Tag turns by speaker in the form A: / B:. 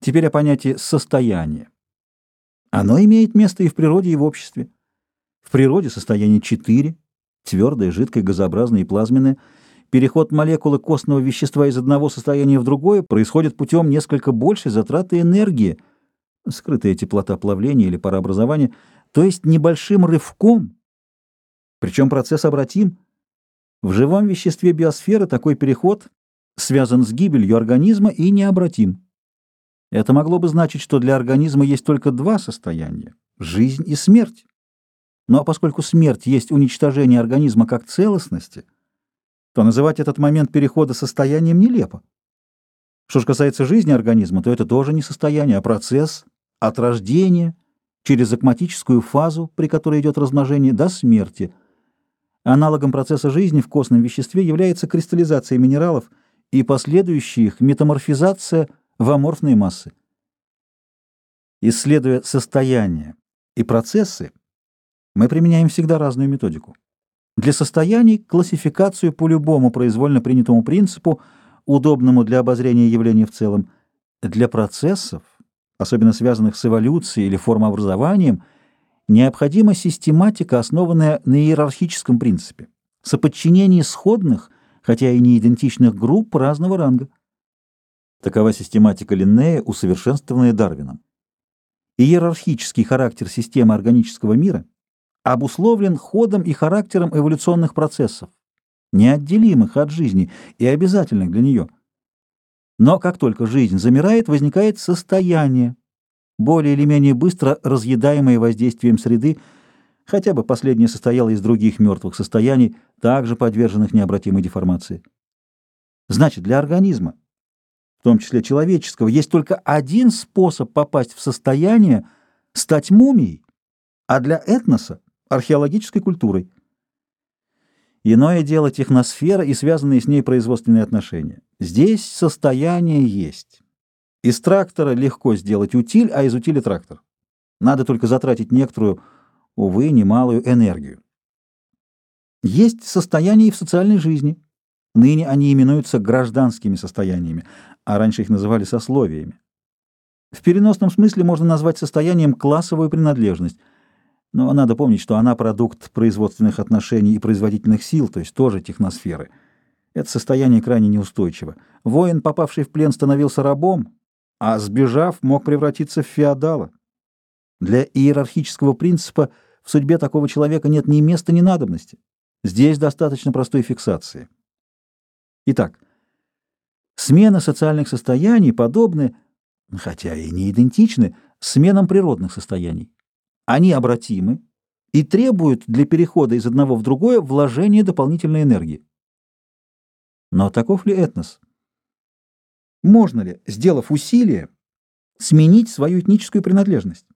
A: Теперь о понятии «состояние». Оно имеет место и в природе, и в обществе. В природе состояние четыре – твердое, жидкое, газообразное и плазменное. Переход молекулы костного вещества из одного состояния в другое происходит путем несколько большей затраты энергии, скрытая теплота плавления или парообразования, то есть небольшим рывком. Причем процесс обратим. В живом веществе биосферы такой переход связан с гибелью организма и необратим. Это могло бы значить, что для организма есть только два состояния – жизнь и смерть. Но поскольку смерть есть уничтожение организма как целостности, то называть этот момент перехода состоянием нелепо. Что же касается жизни организма, то это тоже не состояние, а процесс от рождения через акматическую фазу, при которой идет размножение, до смерти. Аналогом процесса жизни в костном веществе является кристаллизация минералов и последующая их метаморфизация – в аморфные массы. Исследуя состояние и процессы, мы применяем всегда разную методику. Для состояний – классификацию по любому произвольно принятому принципу, удобному для обозрения явлений в целом. Для процессов, особенно связанных с эволюцией или формообразованием, необходима систематика, основанная на иерархическом принципе, соподчинении сходных, хотя и не идентичных групп разного ранга. Такова систематика Линнея, усовершенствованная Дарвином. Иерархический характер системы органического мира обусловлен ходом и характером эволюционных процессов, неотделимых от жизни и обязательных для нее. Но как только жизнь замирает, возникает состояние, более или менее быстро разъедаемое воздействием среды, хотя бы последнее состояло из других мертвых состояний, также подверженных необратимой деформации. Значит, для организма в том числе человеческого, есть только один способ попасть в состояние стать мумией, а для этноса — археологической культурой. Иное дело техносфера и связанные с ней производственные отношения. Здесь состояние есть. Из трактора легко сделать утиль, а из утиля трактор. Надо только затратить некоторую, увы, немалую энергию. Есть состояние и в социальной жизни. Ныне они именуются гражданскими состояниями, а раньше их называли сословиями. В переносном смысле можно назвать состоянием классовую принадлежность, но надо помнить, что она продукт производственных отношений и производительных сил, то есть тоже техносферы. Это состояние крайне неустойчиво. Воин, попавший в плен, становился рабом, а сбежав, мог превратиться в феодала. Для иерархического принципа в судьбе такого человека нет ни места, ни надобности. Здесь достаточно простой фиксации. Итак, смена социальных состояний подобны, хотя и не идентичны, сменам природных состояний. Они обратимы и требуют для перехода из одного в другое вложения дополнительной энергии. Но таков ли этнос? Можно ли, сделав усилие, сменить свою этническую принадлежность?